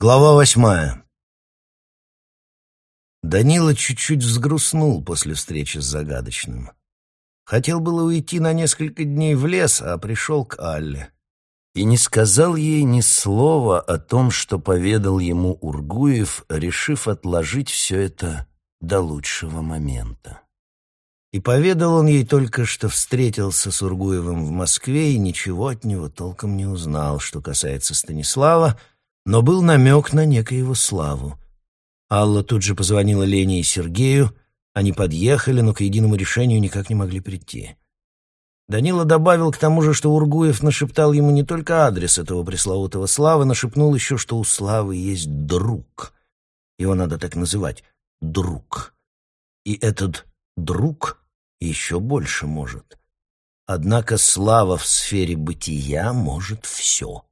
Глава восьмая. Данила чуть-чуть взгрустнул после встречи с загадочным. Хотел было уйти на несколько дней в лес, а пришел к Алле. И не сказал ей ни слова о том, что поведал ему Ургуев, решив отложить все это до лучшего момента. И поведал он ей только, что встретился с Ургуевым в Москве и ничего от него толком не узнал, что касается Станислава, но был намек на некоего славу. Алла тут же позвонила Лене и Сергею, они подъехали, но к единому решению никак не могли прийти. Данила добавил к тому же, что Ургуев нашептал ему не только адрес этого пресловутого Славы, нашепнул еще, что у Славы есть друг. Его надо так называть — друг. И этот друг еще больше может. Однако Слава в сфере бытия может все.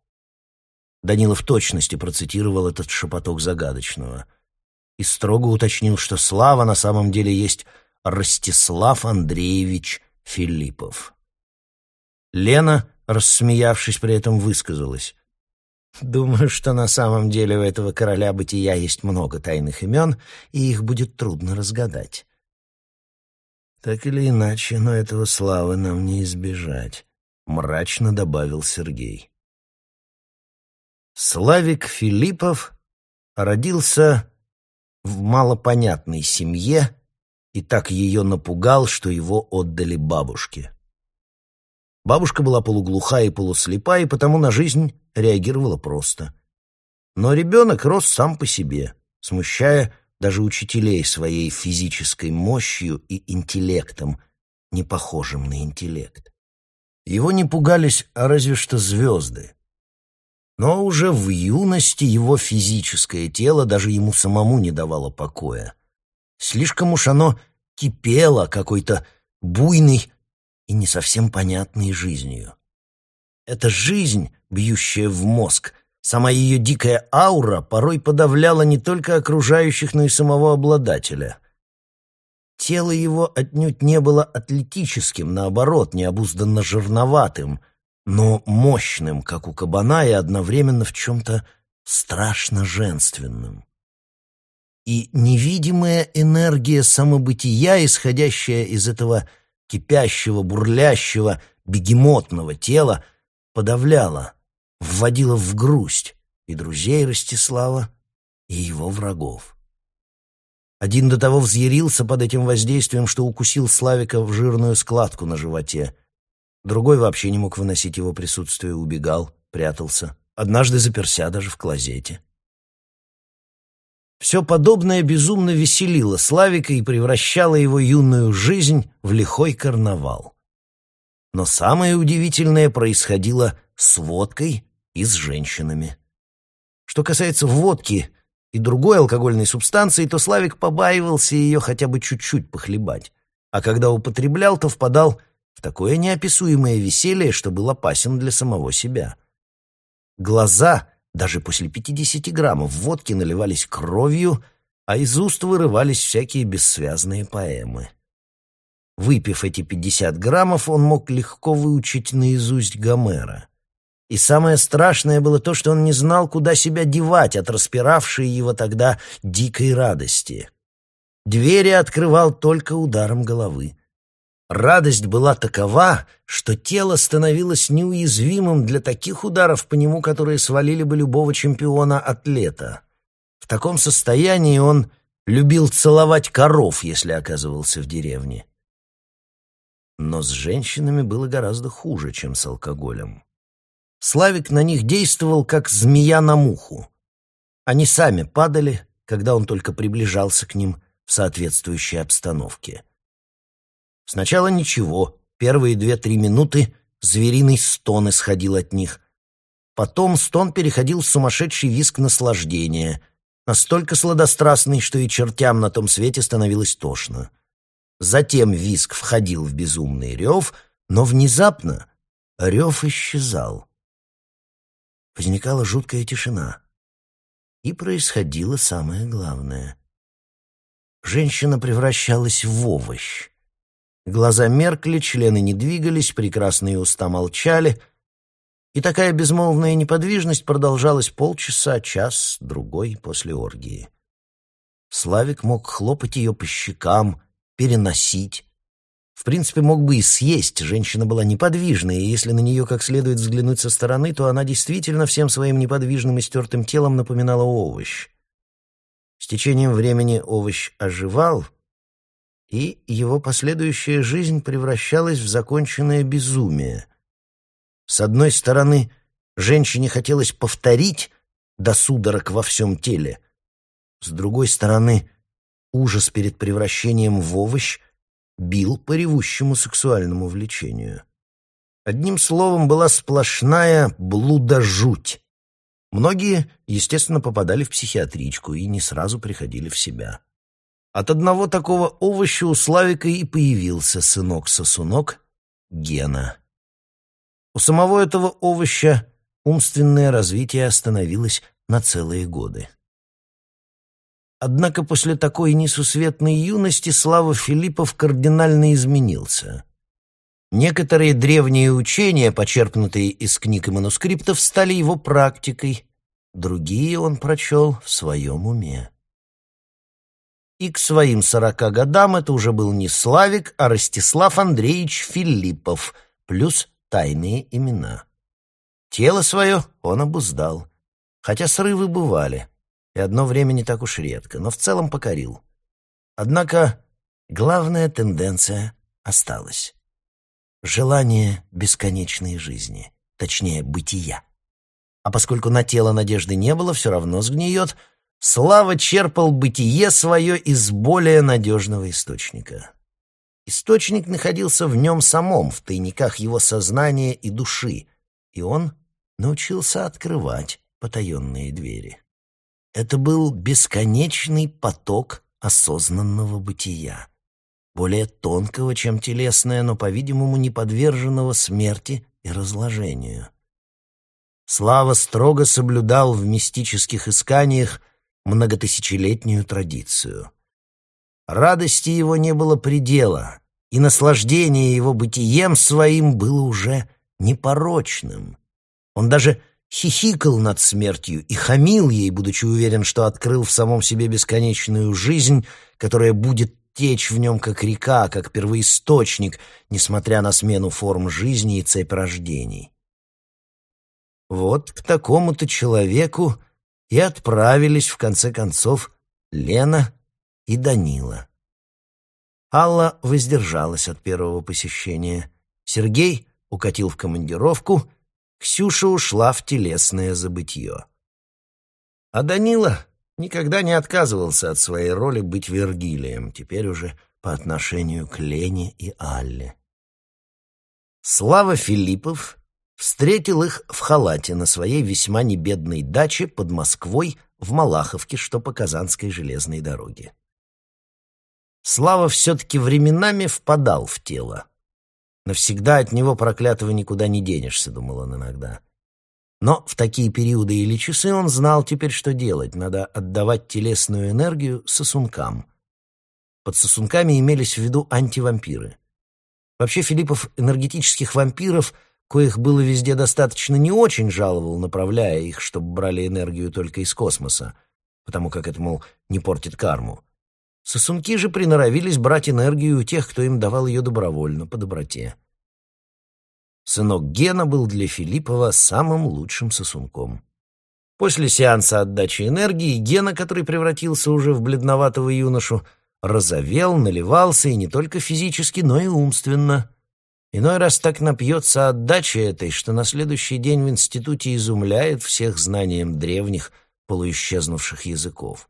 Данила в точности процитировал этот шепоток загадочного и строго уточнил, что Слава на самом деле есть Ростислав Андреевич Филиппов. Лена, рассмеявшись при этом, высказалась. «Думаю, что на самом деле у этого короля бытия есть много тайных имен, и их будет трудно разгадать». «Так или иначе, но этого славы нам не избежать», — мрачно добавил Сергей. Славик Филиппов родился в малопонятной семье и так ее напугал, что его отдали бабушке. Бабушка была полуглуха и полуслепа, и потому на жизнь реагировала просто. Но ребенок рос сам по себе, смущая даже учителей своей физической мощью и интеллектом, не похожим на интеллект. Его не пугались а разве что звезды. Но уже в юности его физическое тело даже ему самому не давало покоя. Слишком уж оно кипело какой-то буйной и не совсем понятной жизнью. Эта жизнь, бьющая в мозг, сама ее дикая аура порой подавляла не только окружающих, но и самого обладателя. Тело его отнюдь не было атлетическим, наоборот, необузданно жирноватым — но мощным, как у кабана, и одновременно в чем-то страшно женственным. И невидимая энергия самобытия, исходящая из этого кипящего, бурлящего, бегемотного тела, подавляла, вводила в грусть и друзей Ростислава, и его врагов. Один до того взъярился под этим воздействием, что укусил Славика в жирную складку на животе — Другой вообще не мог выносить его присутствие, убегал, прятался. Однажды заперся даже в клозете. Все подобное безумно веселило Славика и превращало его юную жизнь в лихой карнавал. Но самое удивительное происходило с водкой и с женщинами. Что касается водки и другой алкогольной субстанции, то Славик побаивался ее хотя бы чуть-чуть похлебать, а когда употреблял, то впадал в такое неописуемое веселье, что был опасен для самого себя. Глаза, даже после пятидесяти граммов водки, наливались кровью, а из уст вырывались всякие бессвязные поэмы. Выпив эти пятьдесят граммов, он мог легко выучить наизусть Гомера. И самое страшное было то, что он не знал, куда себя девать от распиравшей его тогда дикой радости. Двери открывал только ударом головы. Радость была такова, что тело становилось неуязвимым для таких ударов по нему, которые свалили бы любого чемпиона-атлета. В таком состоянии он любил целовать коров, если оказывался в деревне. Но с женщинами было гораздо хуже, чем с алкоголем. Славик на них действовал, как змея на муху. Они сами падали, когда он только приближался к ним в соответствующей обстановке. Сначала ничего, первые две-три минуты звериный стон исходил от них. Потом стон переходил в сумасшедший визг наслаждения, настолько сладострастный, что и чертям на том свете становилось тошно. Затем визг входил в безумный рев, но внезапно рев исчезал. Возникала жуткая тишина. И происходило самое главное. Женщина превращалась в овощ. Глаза меркли, члены не двигались, прекрасные уста молчали, И такая безмолвная неподвижность продолжалась полчаса, час, другой после оргии. Славик мог хлопать ее по щекам, переносить. В принципе, мог бы и съесть. Женщина была неподвижная, и если на нее как следует взглянуть со стороны, то она действительно всем своим неподвижным и стертым телом напоминала овощ. С течением времени овощ оживал, и его последующая жизнь превращалась в законченное безумие. С одной стороны, женщине хотелось повторить до судорог во всем теле. С другой стороны, ужас перед превращением в овощ бил по ревущему сексуальному влечению. Одним словом, была сплошная блудожуть. Многие, естественно, попадали в психиатричку и не сразу приходили в себя. От одного такого овоща у Славика и появился сынок-сосунок Гена. У самого этого овоща умственное развитие остановилось на целые годы. Однако после такой несусветной юности Слава Филиппов кардинально изменился. Некоторые древние учения, почерпнутые из книг и манускриптов, стали его практикой, другие он прочел в своем уме. И к своим сорока годам это уже был не Славик, а Ростислав Андреевич Филиппов, плюс тайные имена. Тело свое он обуздал, хотя срывы бывали, и одно время не так уж редко, но в целом покорил. Однако главная тенденция осталась. Желание бесконечной жизни, точнее, бытия. А поскольку на тело надежды не было, все равно сгниет, Слава черпал бытие свое из более надежного источника. Источник находился в нем самом, в тайниках его сознания и души, и он научился открывать потаенные двери. Это был бесконечный поток осознанного бытия, более тонкого, чем телесное, но, по-видимому, не подверженного смерти и разложению. Слава строго соблюдал в мистических исканиях многотысячелетнюю традицию. Радости его не было предела, и наслаждение его бытием своим было уже непорочным. Он даже хихикал над смертью и хамил ей, будучи уверен, что открыл в самом себе бесконечную жизнь, которая будет течь в нем как река, как первоисточник, несмотря на смену форм жизни и цепь рождений. Вот к такому-то человеку и отправились, в конце концов, Лена и Данила. Алла воздержалась от первого посещения. Сергей укатил в командировку, Ксюша ушла в телесное забытье. А Данила никогда не отказывался от своей роли быть Вергилием, теперь уже по отношению к Лене и Алле. Слава Филиппов встретил их в халате на своей весьма небедной даче под Москвой в Малаховке, что по Казанской железной дороге. Слава все-таки временами впадал в тело. Навсегда от него проклятого никуда не денешься, думал он иногда. Но в такие периоды или часы он знал теперь, что делать. Надо отдавать телесную энергию сосункам. Под сосунками имелись в виду антивампиры. Вообще Филиппов энергетических вампиров, коих было везде достаточно, не очень жаловал, направляя их, чтобы брали энергию только из космоса, потому как это, мол, не портит карму. Сосунки же приноровились брать энергию у тех, кто им давал ее добровольно, по доброте. Сынок Гена был для Филиппова самым лучшим сосунком. После сеанса отдачи энергии Гена, который превратился уже в бледноватого юношу, розовел, наливался и не только физически, но и умственно. Иной раз так напьется отдачи этой, что на следующий день в институте изумляет всех знанием древних, полуисчезнувших языков.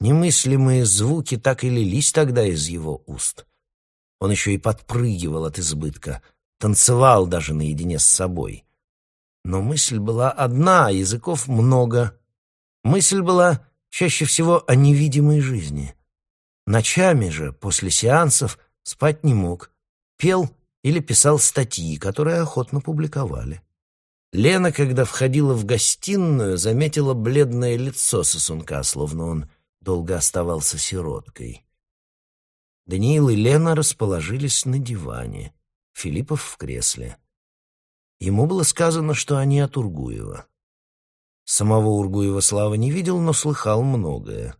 Немыслимые звуки так и лились тогда из его уст. Он еще и подпрыгивал от избытка, танцевал даже наедине с собой. Но мысль была одна, языков много. Мысль была чаще всего о невидимой жизни. Ночами же, после сеансов, спать не мог. Пел или писал статьи, которые охотно публиковали. Лена, когда входила в гостиную, заметила бледное лицо сосунка, словно он долго оставался сироткой. Даниил и Лена расположились на диване, Филиппов в кресле. Ему было сказано, что они от Ургуева. Самого Ургуева Слава не видел, но слыхал многое.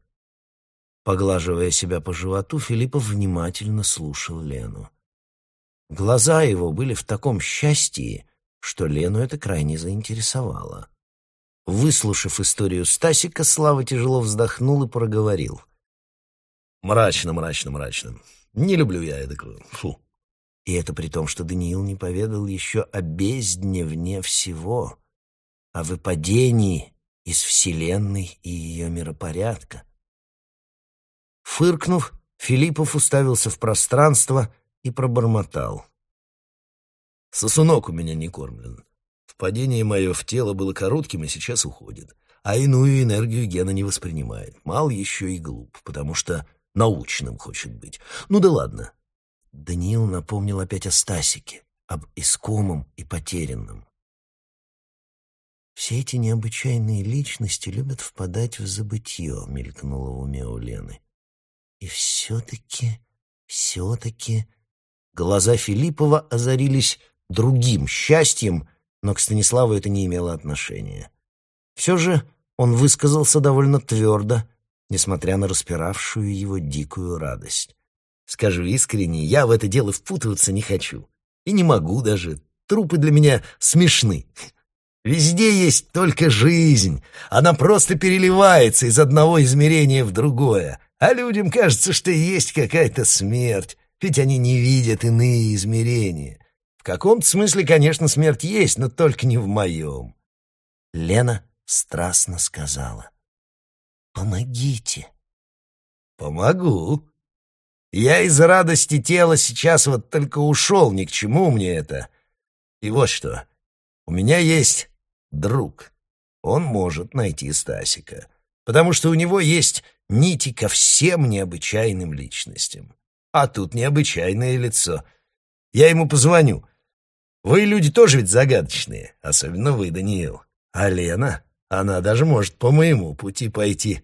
Поглаживая себя по животу, Филиппов внимательно слушал Лену. Глаза его были в таком счастье, что Лену это крайне заинтересовало. Выслушав историю Стасика, Слава тяжело вздохнул и проговорил. «Мрачно, мрачно, мрачно. Не люблю я это. Фу». И это при том, что Даниил не поведал еще о бездне вне всего, о выпадении из Вселенной и ее миропорядка. Фыркнув, Филиппов уставился в пространство и пробормотал. «Сосунок у меня не кормлен. Впадение мое в тело было коротким и сейчас уходит. А иную энергию Гена не воспринимает. Мал еще и глуп, потому что научным хочет быть. Ну да ладно». Даниил напомнил опять о Стасике, об искомом и потерянном. «Все эти необычайные личности любят впадать в забытье», — мелькнуло в уме у Лены. «И все-таки, все-таки...» Глаза Филиппова озарились другим счастьем, но к Станиславу это не имело отношения. Все же он высказался довольно твердо, несмотря на распиравшую его дикую радость. «Скажу искренне, я в это дело впутываться не хочу. И не могу даже. Трупы для меня смешны. Везде есть только жизнь. Она просто переливается из одного измерения в другое. А людям кажется, что есть какая-то смерть, ведь они не видят иные измерения. В каком-то смысле, конечно, смерть есть, но только не в моем. Лена страстно сказала. «Помогите». «Помогу. Я из радости тела сейчас вот только ушел, ни к чему мне это. И вот что. У меня есть друг. Он может найти Стасика, потому что у него есть нити ко всем необычайным личностям. А тут необычайное лицо. Я ему позвоню. Вы люди тоже ведь загадочные, особенно вы, Даниил. А Лена, она даже может по моему пути пойти.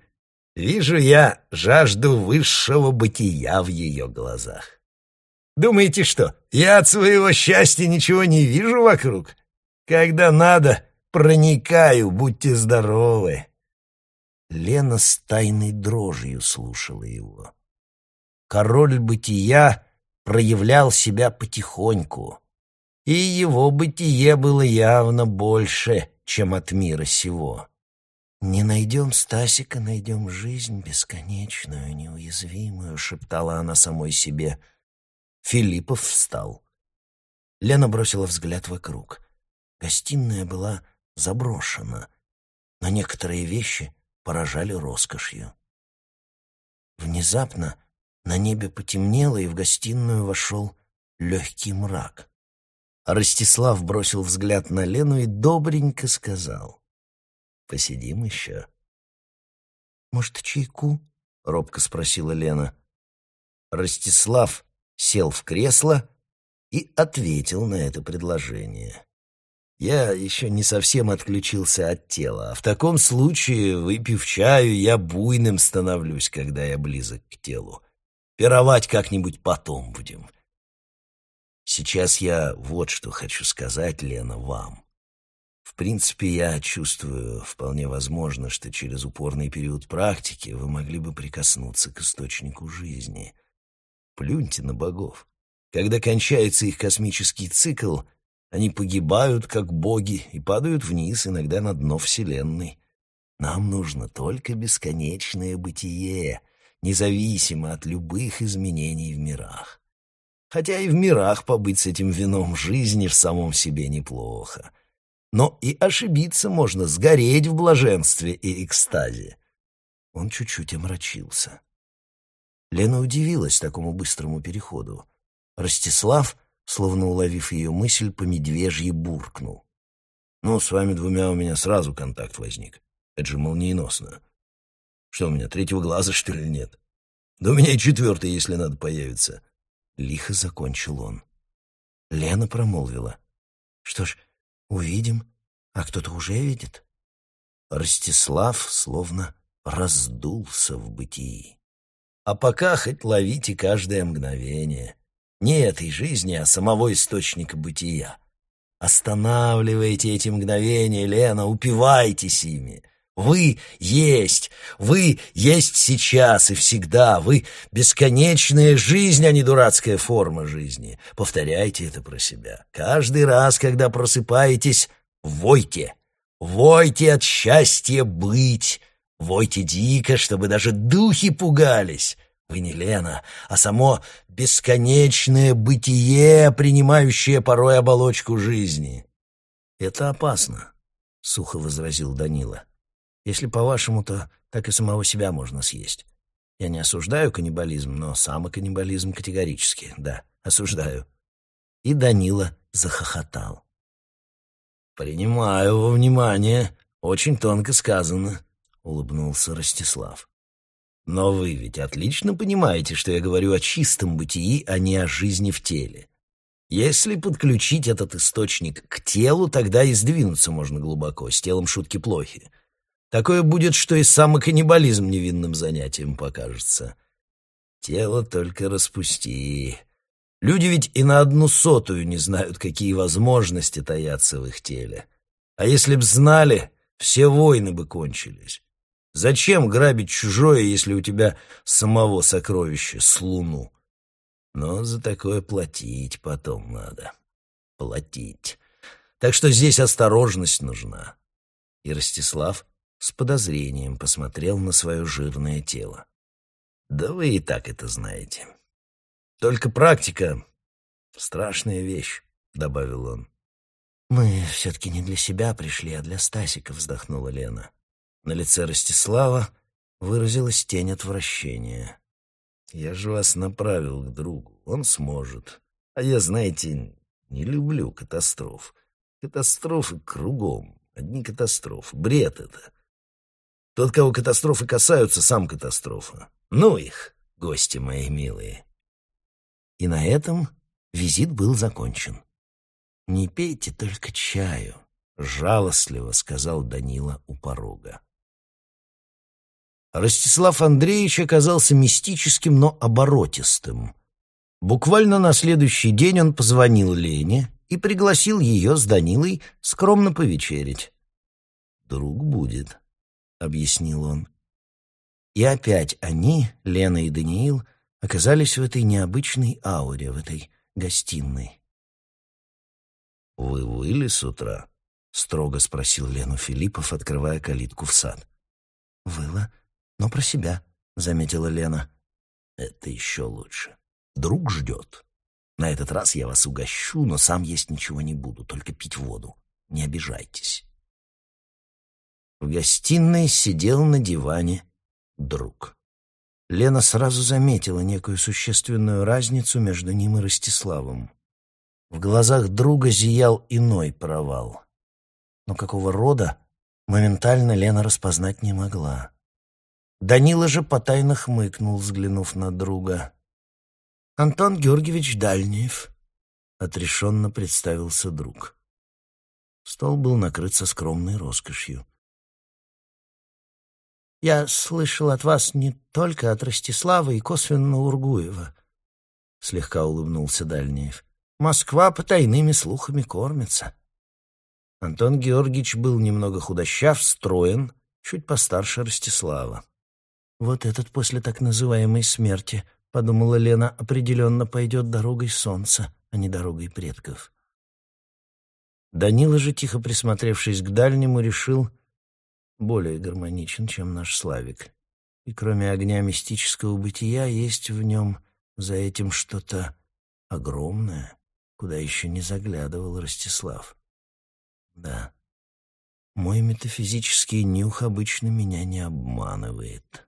Вижу я жажду высшего бытия в ее глазах. Думаете что, я от своего счастья ничего не вижу вокруг? Когда надо, проникаю, будьте здоровы. Лена с тайной дрожью слушала его. Король бытия проявлял себя потихоньку, и его бытие было явно больше, чем от мира сего. «Не найдем Стасика, найдем жизнь бесконечную, неуязвимую», — шептала она самой себе. Филиппов встал. Лена бросила взгляд вокруг. Гостиная была заброшена, но некоторые вещи поражали роскошью. Внезапно на небе потемнело, и в гостиную вошел легкий мрак. Ростислав бросил взгляд на Лену и добренько сказал. «Посидим еще». «Может, чайку?» — робко спросила Лена. Ростислав сел в кресло и ответил на это предложение. Я еще не совсем отключился от тела, а в таком случае, выпив чаю, я буйным становлюсь, когда я близок к телу. Пировать как-нибудь потом будем. Сейчас я вот что хочу сказать, Лена, вам. В принципе, я чувствую, вполне возможно, что через упорный период практики вы могли бы прикоснуться к источнику жизни. Плюньте на богов. Когда кончается их космический цикл — они погибают, как боги, и падают вниз, иногда на дно Вселенной. Нам нужно только бесконечное бытие, независимо от любых изменений в мирах. Хотя и в мирах побыть с этим вином жизни в самом себе неплохо. Но и ошибиться можно, сгореть в блаженстве и экстазе. Он чуть-чуть омрачился. Лена удивилась такому быстрому переходу. Ростислав словно уловив ее мысль, по медвежьи буркнул. «Ну, с вами двумя у меня сразу контакт возник. Это же молниеносно. Что у меня, третьего глаза, что ли, нет? Да у меня и четвертый, если надо, появится». Лихо закончил он. Лена промолвила. «Что ж, увидим. А кто-то уже видит?» Ростислав словно раздулся в бытии. «А пока хоть ловите каждое мгновение». Не этой жизни, а самого источника бытия. Останавливайте эти мгновения, Лена, упивайтесь ими. Вы есть, вы есть сейчас и всегда, вы бесконечная жизнь, а не дурацкая форма жизни. Повторяйте это про себя. Каждый раз, когда просыпаетесь, войте. Войте от счастья быть. Войте дико, чтобы даже духи пугались. Вы не Лена, а само бесконечное бытие, принимающее порой оболочку жизни. Это опасно, — сухо возразил Данила. Если по-вашему, то так и самого себя можно съесть. Я не осуждаю каннибализм, но самоканнибализм категорически, да, осуждаю. И Данила захохотал. «Принимаю во внимание. Очень тонко сказано», — улыбнулся Ростислав. «Но вы ведь отлично понимаете, что я говорю о чистом бытии, а не о жизни в теле. Если подключить этот источник к телу, тогда и сдвинуться можно глубоко, с телом шутки плохи. Такое будет, что и самоканнибализм невинным занятием покажется. Тело только распусти. Люди ведь и на одну сотую не знают, какие возможности таятся в их теле. А если б знали, все войны бы кончились. Зачем грабить чужое, если у тебя самого сокровища с луну? Но за такое платить потом надо. Платить. Так что здесь осторожность нужна. И Ростислав с подозрением посмотрел на свое жирное тело. «Да вы и так это знаете. Только практика — страшная вещь», — добавил он. «Мы все-таки не для себя пришли, а для Стасика», — вздохнула Лена. На лице Ростислава выразилась тень отвращения. «Я же вас направил к другу, он сможет. А я, знаете, не люблю катастроф. Катастрофы кругом, одни катастрофы. Бред это. Тот, кого катастрофы касаются, сам катастрофа. Ну их, гости мои милые. И на этом визит был закончен. «Не пейте только чаю», — жалостливо сказал Данила у порога. Ростислав Андреевич оказался мистическим, но оборотистым. Буквально на следующий день он позвонил Лене и пригласил ее с Данилой скромно повечерить. «Друг будет», — объяснил он. И опять они, Лена и Даниил, оказались в этой необычной ауре, в этой гостиной. «Вы выли с утра?» — строго спросил Лену Филиппов, открывая калитку в сад. «Выла, но про себя», — заметила Лена. «Это еще лучше. Друг ждет. На этот раз я вас угощу, но сам есть ничего не буду, только пить воду. Не обижайтесь». В гостиной сидел на диване друг. Лена сразу заметила некую существенную разницу между ним и Ростиславом. В глазах друга зиял иной провал. Но какого рода, моментально Лена распознать не могла. Данила же потайно хмыкнул, взглянув на друга. «Антон Георгиевич Дальниев», — отрешенно представился друг. Стол был накрыт со скромной роскошью. Я слышал от вас не только от Ростислава и косвенно Ургуева, — слегка улыбнулся Дальниев. Москва по тайными слухами кормится. Антон Георгиевич был немного худощав, строен, чуть постарше Ростислава. «Вот этот после так называемой смерти», — подумала Лена, — «определенно пойдет дорогой солнца, а не дорогой предков». Данила же, тихо присмотревшись к дальнему, решил, более гармоничен, чем наш Славик. И кроме огня мистического бытия есть в нем за этим что-то огромное, куда еще не заглядывал Ростислав. Да, мой метафизический нюх обычно меня не обманывает.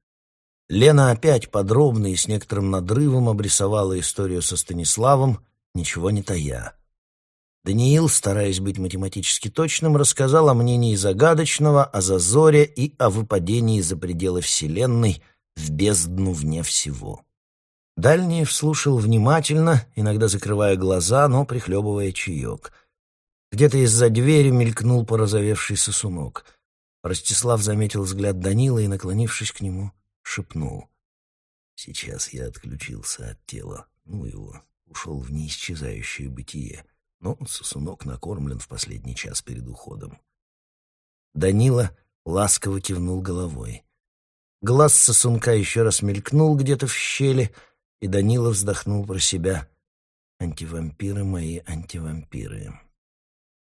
Лена опять подробно и с некоторым надрывом обрисовала историю со Станиславом, ничего не тая. Даниил, стараясь быть математически точным, рассказал о мнении загадочного, о зазоре и о выпадении за пределы Вселенной в бездну вне всего. Дальний вслушал внимательно, иногда закрывая глаза, но прихлебывая чаек. Где-то из-за двери мелькнул порозовевший сосунок. Ростислав заметил взгляд Данила и, наклонившись к нему, шепнул. «Сейчас я отключился от тела. Ну его, ушел в неисчезающее бытие». Но сосунок накормлен в последний час перед уходом. Данила ласково кивнул головой. Глаз сосунка еще раз мелькнул где-то в щели, и Данила вздохнул про себя. «Антивампиры мои, антивампиры».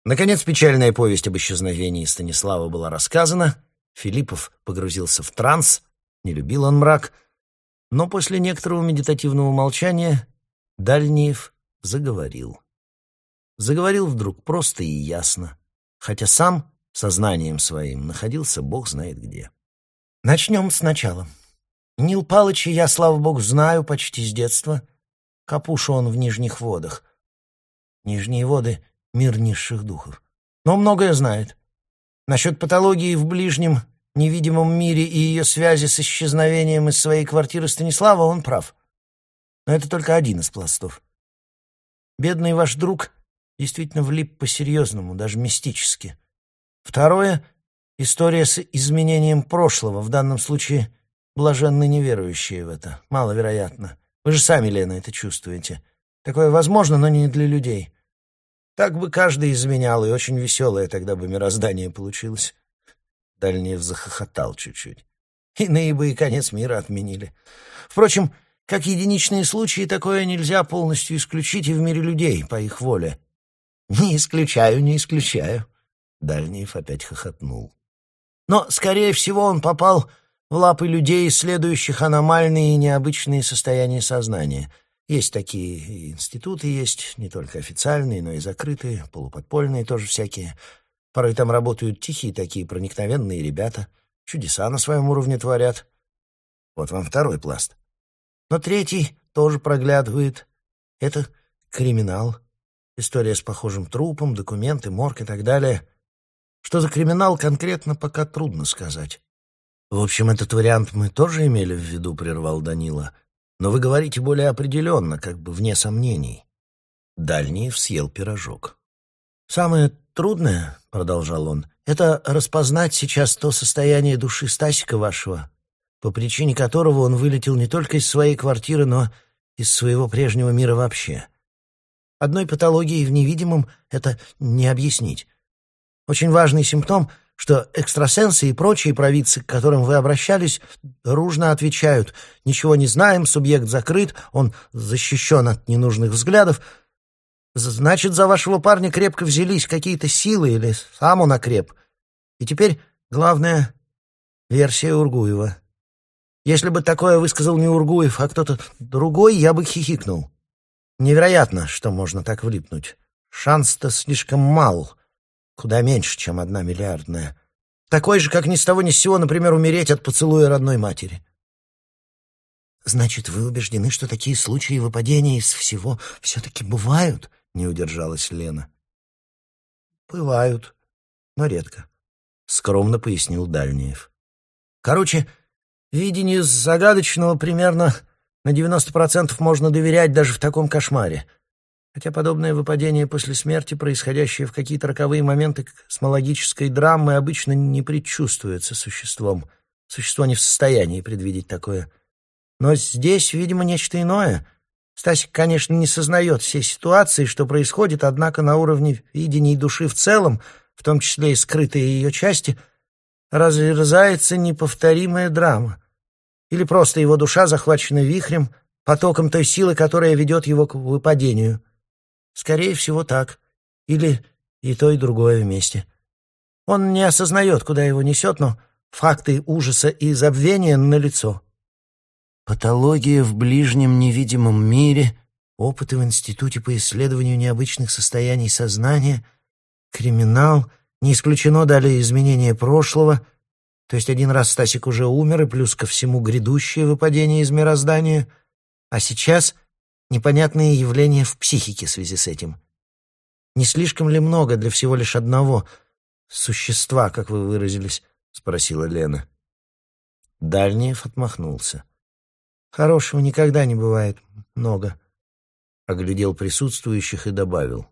Наконец, печальная повесть об исчезновении Станислава была рассказана. Филиппов погрузился в транс, не любил он мрак, но после некоторого медитативного молчания Дальниев заговорил. Заговорил вдруг просто и ясно, хотя сам сознанием своим находился бог знает где. Начнем сначала. Нил Палыча я, слава богу, знаю почти с детства. Капуша он в нижних водах. Нижние воды — мир низших духов. Но многое знает. Насчет патологии в ближнем невидимом мире и ее связи с исчезновением из своей квартиры Станислава он прав. Но это только один из пластов. Бедный ваш друг действительно влип по-серьезному, даже мистически. Второе — история с изменением прошлого, в данном случае блаженны неверующие в это. Маловероятно. Вы же сами, Лена, это чувствуете. Такое возможно, но не для людей. Так бы каждый изменял, и очень веселое тогда бы мироздание получилось. Дальнев захохотал чуть-чуть. Иные бы и конец мира отменили. Впрочем, как единичные случаи, такое нельзя полностью исключить и в мире людей, по их воле. Не исключаю, не исключаю. Дальниев опять хохотнул. Но, скорее всего, он попал в лапы людей, исследующих аномальные и необычные состояния сознания. Есть такие институты, есть не только официальные, но и закрытые, полуподпольные тоже всякие. Порой там работают тихие такие проникновенные ребята, чудеса на своем уровне творят. Вот вам второй пласт. Но третий тоже проглядывает. Это криминал. История с похожим трупом, документы, морг и так далее — что за криминал конкретно, пока трудно сказать. В общем, этот вариант мы тоже имели в виду, прервал Данила. Но вы говорите более определенно, как бы вне сомнений. Дальний съел пирожок. «Самое трудное, — продолжал он, — это распознать сейчас то состояние души Стасика вашего, по причине которого он вылетел не только из своей квартиры, но из своего прежнего мира вообще. Одной патологией в невидимом это не объяснить. Очень важный симптом, что экстрасенсы и прочие провидцы, к которым вы обращались, дружно отвечают «Ничего не знаем, субъект закрыт, он защищен от ненужных взглядов». Значит, за вашего парня крепко взялись какие-то силы или сам он окреп. И теперь главная версия Ургуева. Если бы такое высказал не Ургуев, а кто-то другой, я бы хихикнул. Невероятно, что можно так влипнуть. Шанс-то слишком мал — Куда меньше, чем одна миллиардная. Такой же, как ни с того ни с сего, например, умереть от поцелуя родной матери. «Значит, вы убеждены, что такие случаи выпадения из всего все-таки бывают?» — не удержалась Лена. «Бывают, но редко», — скромно пояснил Дальниев. «Короче, видению загадочного примерно на девяносто процентов можно доверять даже в таком кошмаре. Хотя подобное выпадение после смерти, происходящее в какие-то роковые моменты космологической драмы, обычно не предчувствуется существом. Существо не в состоянии предвидеть такое. Но здесь, видимо, нечто иное. Стасик, конечно, не сознает всей ситуации, что происходит, однако на уровне видения души в целом, в том числе и скрытые ее части, разверзается неповторимая драма. Или просто его душа захвачена вихрем, потоком той силы, которая ведет его к выпадению — Скорее всего, так. Или и то, и другое вместе. Он не осознает, куда его несет, но факты ужаса и забвения налицо. Патология в ближнем невидимом мире, опыты в Институте по исследованию необычных состояний сознания, криминал, не исключено далее изменение прошлого, то есть один раз Стасик уже умер, и плюс ко всему грядущее выпадение из мироздания, а сейчас непонятные явления в психике в связи с этим. Не слишком ли много для всего лишь одного существа, как вы выразились? спросила Лена. Дальниев отмахнулся. Хорошего никогда не бывает много. Оглядел присутствующих и добавил.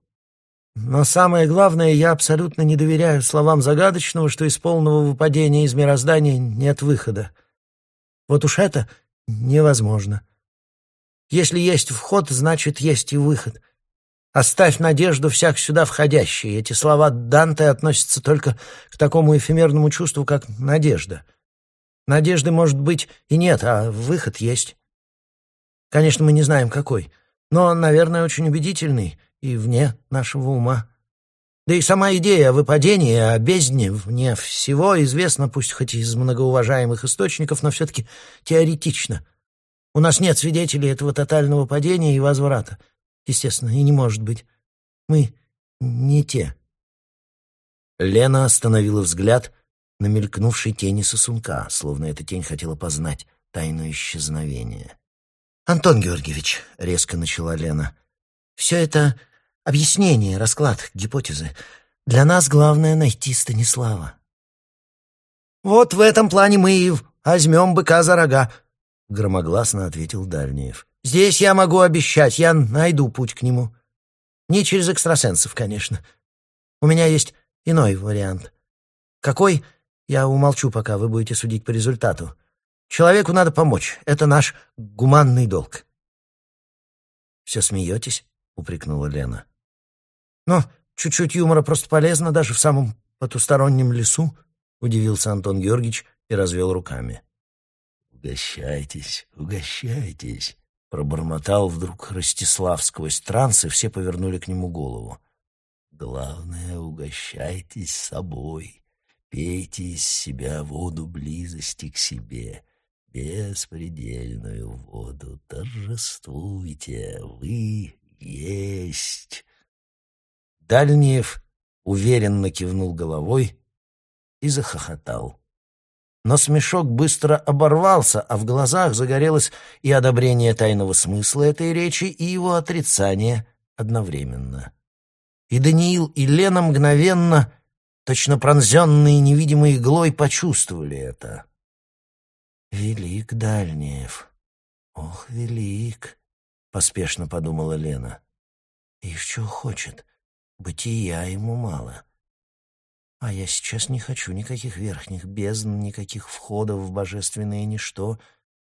Но самое главное, я абсолютно не доверяю словам загадочного, что из полного выпадения из мироздания нет выхода. Вот уж это невозможно. Если есть вход, значит, есть и выход. «Оставь надежду всяк сюда входящий». Эти слова Данте относятся только к такому эфемерному чувству, как надежда. Надежды, может быть, и нет, а выход есть. Конечно, мы не знаем, какой, но, наверное, очень убедительный и вне нашего ума. Да и сама идея о выпадении, о бездне, вне всего известна, пусть хоть из многоуважаемых источников, но все-таки теоретично. У нас нет свидетелей этого тотального падения и возврата. Естественно, и не может быть. Мы не те. Лена остановила взгляд на мелькнувшей тени сосунка, словно эта тень хотела познать тайну исчезновения. «Антон Георгиевич», — резко начала Лена, — «все это Объяснение, расклад, гипотезы. Для нас главное — найти Станислава. «Вот в этом плане мы и возьмем быка за рога», — громогласно ответил Дальниев. «Здесь я могу обещать, я найду путь к нему. Не через экстрасенсов, конечно. У меня есть иной вариант. Какой? Я умолчу, пока вы будете судить по результату. Человеку надо помочь. Это наш гуманный долг». «Все смеетесь?» — упрекнула Лена. Но чуть-чуть юмора просто полезно даже в самом потустороннем лесу, удивился Антон Георгиевич и развел руками. Угощайтесь, угощайтесь, пробормотал вдруг Ростислав сквозь транс, и все повернули к нему голову. Главное, угощайтесь собой. Пейте из себя воду близости к себе, беспредельную воду. Торжествуйте, вы есть. Дальниев уверенно кивнул головой и захохотал. Но смешок быстро оборвался, а в глазах загорелось и одобрение тайного смысла этой речи, и его отрицание одновременно. И Даниил, и Лена мгновенно, точно пронзенные невидимой иглой, почувствовали это. «Велик Дальниев! Ох, велик!» — поспешно подумала Лена. «И что хочет? Бытия ему мало. А я сейчас не хочу никаких верхних бездн, никаких входов в божественное ничто,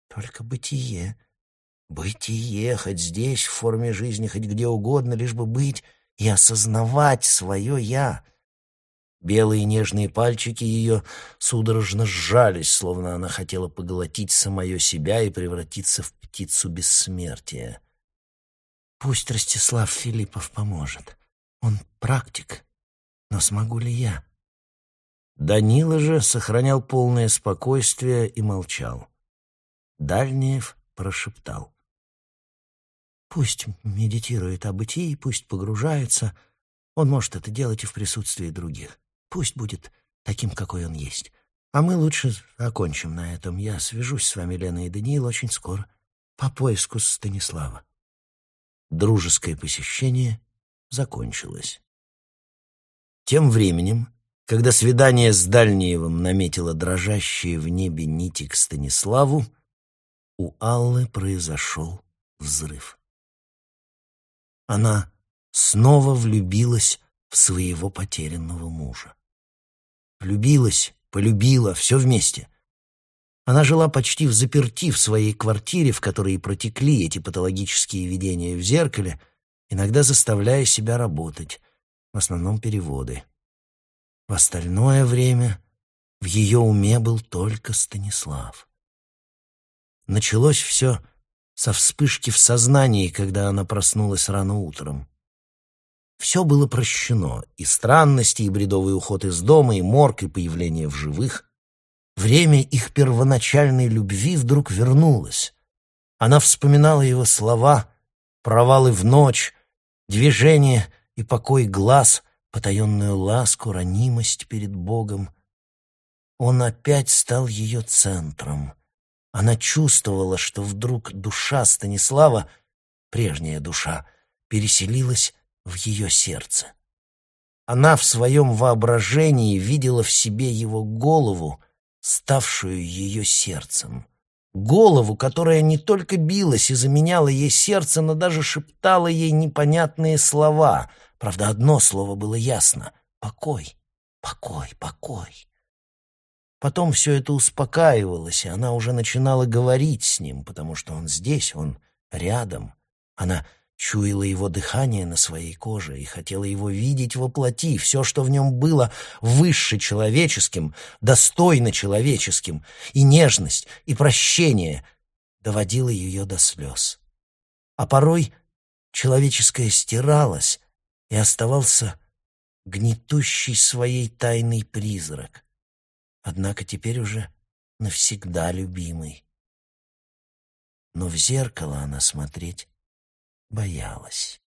только бытие. Бытие, хоть здесь, в форме жизни, хоть где угодно, лишь бы быть и осознавать свое «я». Белые нежные пальчики ее судорожно сжались, словно она хотела поглотить самое себя и превратиться в птицу бессмертия. Пусть Ростислав Филиппов поможет. Он практик, но смогу ли я? Данила же сохранял полное спокойствие и молчал. Дальниев прошептал. Пусть медитирует о бытии, пусть погружается. Он может это делать и в присутствии других. Пусть будет таким, какой он есть. А мы лучше окончим на этом. Я свяжусь с вами, Лена и Даниил, очень скоро по поиску Станислава. Дружеское посещение закончилось. Тем временем, когда свидание с Дальниевым наметило дрожащие в небе нити к Станиславу, у Аллы произошел взрыв. Она снова влюбилась в своего потерянного мужа. Влюбилась, полюбила, все вместе. Она жила почти в заперти в своей квартире, в которой и протекли эти патологические видения в зеркале — иногда заставляя себя работать, в основном переводы. В остальное время в ее уме был только Станислав. Началось все со вспышки в сознании, когда она проснулась рано утром. Все было прощено, и странности, и бредовый уход из дома, и морг, и появление в живых. Время их первоначальной любви вдруг вернулось. Она вспоминала его слова, провалы в ночь, Движение и покой глаз, потаенную ласку, ранимость перед Богом. Он опять стал ее центром. Она чувствовала, что вдруг душа Станислава, прежняя душа, переселилась в ее сердце. Она в своем воображении видела в себе его голову, ставшую ее сердцем голову, которая не только билась и заменяла ей сердце, но даже шептала ей непонятные слова. Правда, одно слово было ясно — покой, покой, покой. Потом все это успокаивалось, и она уже начинала говорить с ним, потому что он здесь, он рядом. Она чуяла его дыхание на своей коже и хотела его видеть во плоти, все, что в нем было выше человеческим, достойно человеческим, и нежность, и прощение доводило ее до слез. А порой человеческое стиралось, и оставался гнетущий своей тайный призрак, однако теперь уже навсегда любимый. Но в зеркало она смотреть боялась.